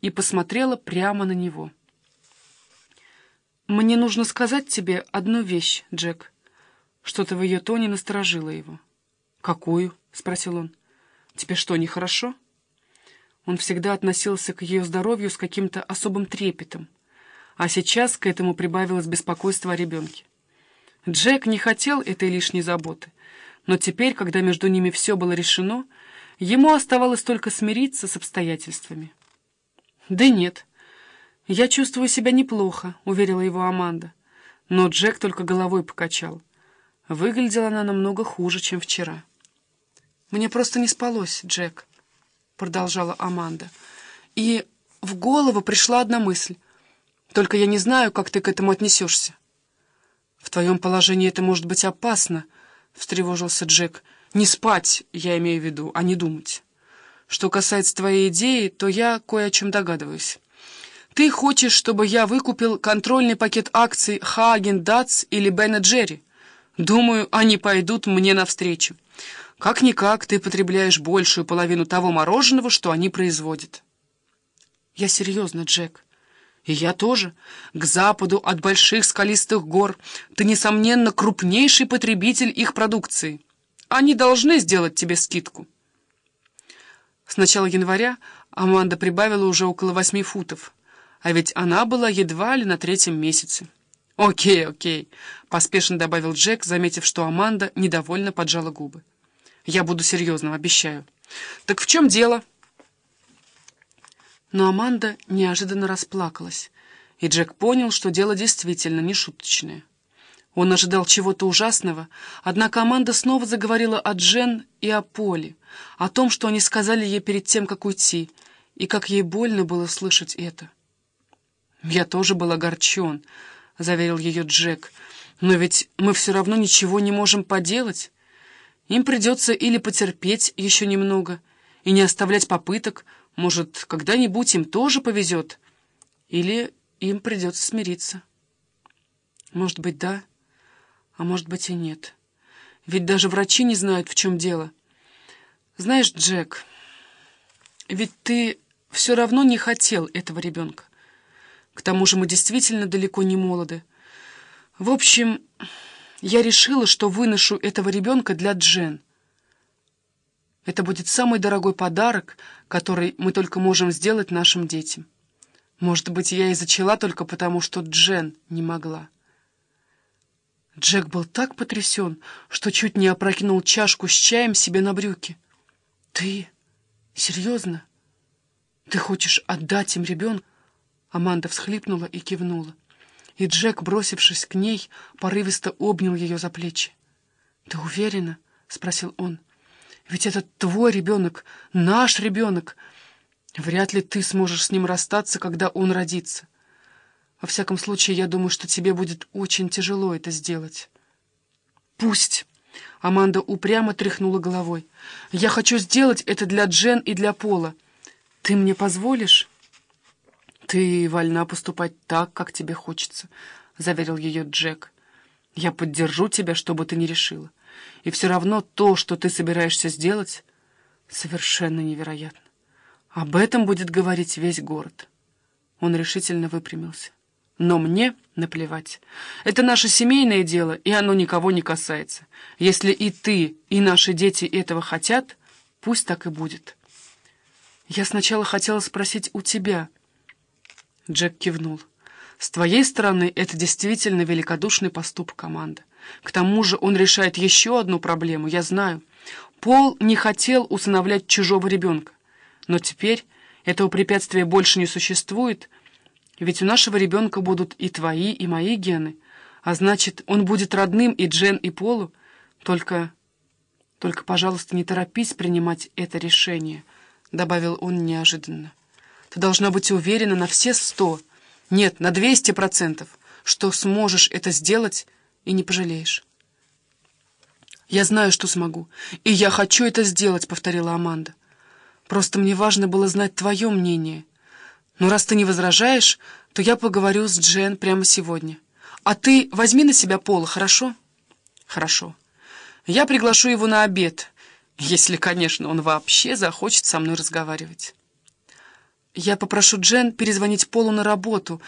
и посмотрела прямо на него. «Мне нужно сказать тебе одну вещь, Джек». Что-то в ее тоне насторожило его. «Какую?» — спросил он. «Тебе что, нехорошо?» Он всегда относился к ее здоровью с каким-то особым трепетом, а сейчас к этому прибавилось беспокойство о ребенке. Джек не хотел этой лишней заботы, но теперь, когда между ними все было решено, ему оставалось только смириться с обстоятельствами. «Да нет, я чувствую себя неплохо», — уверила его Аманда. Но Джек только головой покачал. Выглядела она намного хуже, чем вчера. «Мне просто не спалось, Джек», — продолжала Аманда. «И в голову пришла одна мысль. Только я не знаю, как ты к этому отнесешься». «В твоем положении это может быть опасно», — встревожился Джек. «Не спать, я имею в виду, а не думать. Что касается твоей идеи, то я кое о чем догадываюсь. Ты хочешь, чтобы я выкупил контрольный пакет акций Хаген Датс или Бена Джерри? Думаю, они пойдут мне навстречу. Как-никак ты потребляешь большую половину того мороженого, что они производят. Я серьезно, Джек. И я тоже. К западу от больших скалистых гор ты, несомненно, крупнейший потребитель их продукции. Они должны сделать тебе скидку. С начала января Аманда прибавила уже около восьми футов, а ведь она была едва ли на третьем месяце. «Окей, окей», — поспешно добавил Джек, заметив, что Аманда недовольно поджала губы. Я буду серьезным, обещаю. Так в чем дело?» Но Аманда неожиданно расплакалась, и Джек понял, что дело действительно не шуточное. Он ожидал чего-то ужасного, однако Аманда снова заговорила о Джен и о Поле, о том, что они сказали ей перед тем, как уйти, и как ей больно было слышать это. «Я тоже был огорчен», — заверил ее Джек, — «но ведь мы все равно ничего не можем поделать». Им придется или потерпеть еще немного и не оставлять попыток, может, когда-нибудь им тоже повезет, или им придется смириться. Может быть, да, а может быть и нет. Ведь даже врачи не знают, в чем дело. Знаешь, Джек, ведь ты все равно не хотел этого ребенка. К тому же мы действительно далеко не молоды. В общем... Я решила, что выношу этого ребенка для Джен. Это будет самый дорогой подарок, который мы только можем сделать нашим детям. Может быть, я и зачала только потому, что Джен не могла. Джек был так потрясен, что чуть не опрокинул чашку с чаем себе на брюки. «Ты? Серьезно? Ты хочешь отдать им ребенка?» Аманда всхлипнула и кивнула и Джек, бросившись к ней, порывисто обнял ее за плечи. «Ты уверена?» — спросил он. «Ведь это твой ребенок, наш ребенок. Вряд ли ты сможешь с ним расстаться, когда он родится. Во всяком случае, я думаю, что тебе будет очень тяжело это сделать». «Пусть!» — Аманда упрямо тряхнула головой. «Я хочу сделать это для Джен и для Пола. Ты мне позволишь?» «Ты вольна поступать так, как тебе хочется», — заверил ее Джек. «Я поддержу тебя, что бы ты ни решила. И все равно то, что ты собираешься сделать, совершенно невероятно. Об этом будет говорить весь город». Он решительно выпрямился. «Но мне наплевать. Это наше семейное дело, и оно никого не касается. Если и ты, и наши дети этого хотят, пусть так и будет». «Я сначала хотела спросить у тебя», Джек кивнул. «С твоей стороны это действительно великодушный поступок команды. К тому же он решает еще одну проблему, я знаю. Пол не хотел усыновлять чужого ребенка. Но теперь этого препятствия больше не существует, ведь у нашего ребенка будут и твои, и мои гены, а значит, он будет родным и Джен, и Полу. Только, только, пожалуйста, не торопись принимать это решение», — добавил он неожиданно. Ты должна быть уверена на все сто, нет, на двести процентов, что сможешь это сделать и не пожалеешь. «Я знаю, что смогу, и я хочу это сделать», — повторила Аманда. «Просто мне важно было знать твое мнение. Но раз ты не возражаешь, то я поговорю с Джен прямо сегодня. А ты возьми на себя Пола, хорошо?» «Хорошо. Я приглашу его на обед, если, конечно, он вообще захочет со мной разговаривать». «Я попрошу Джен перезвонить Полу на работу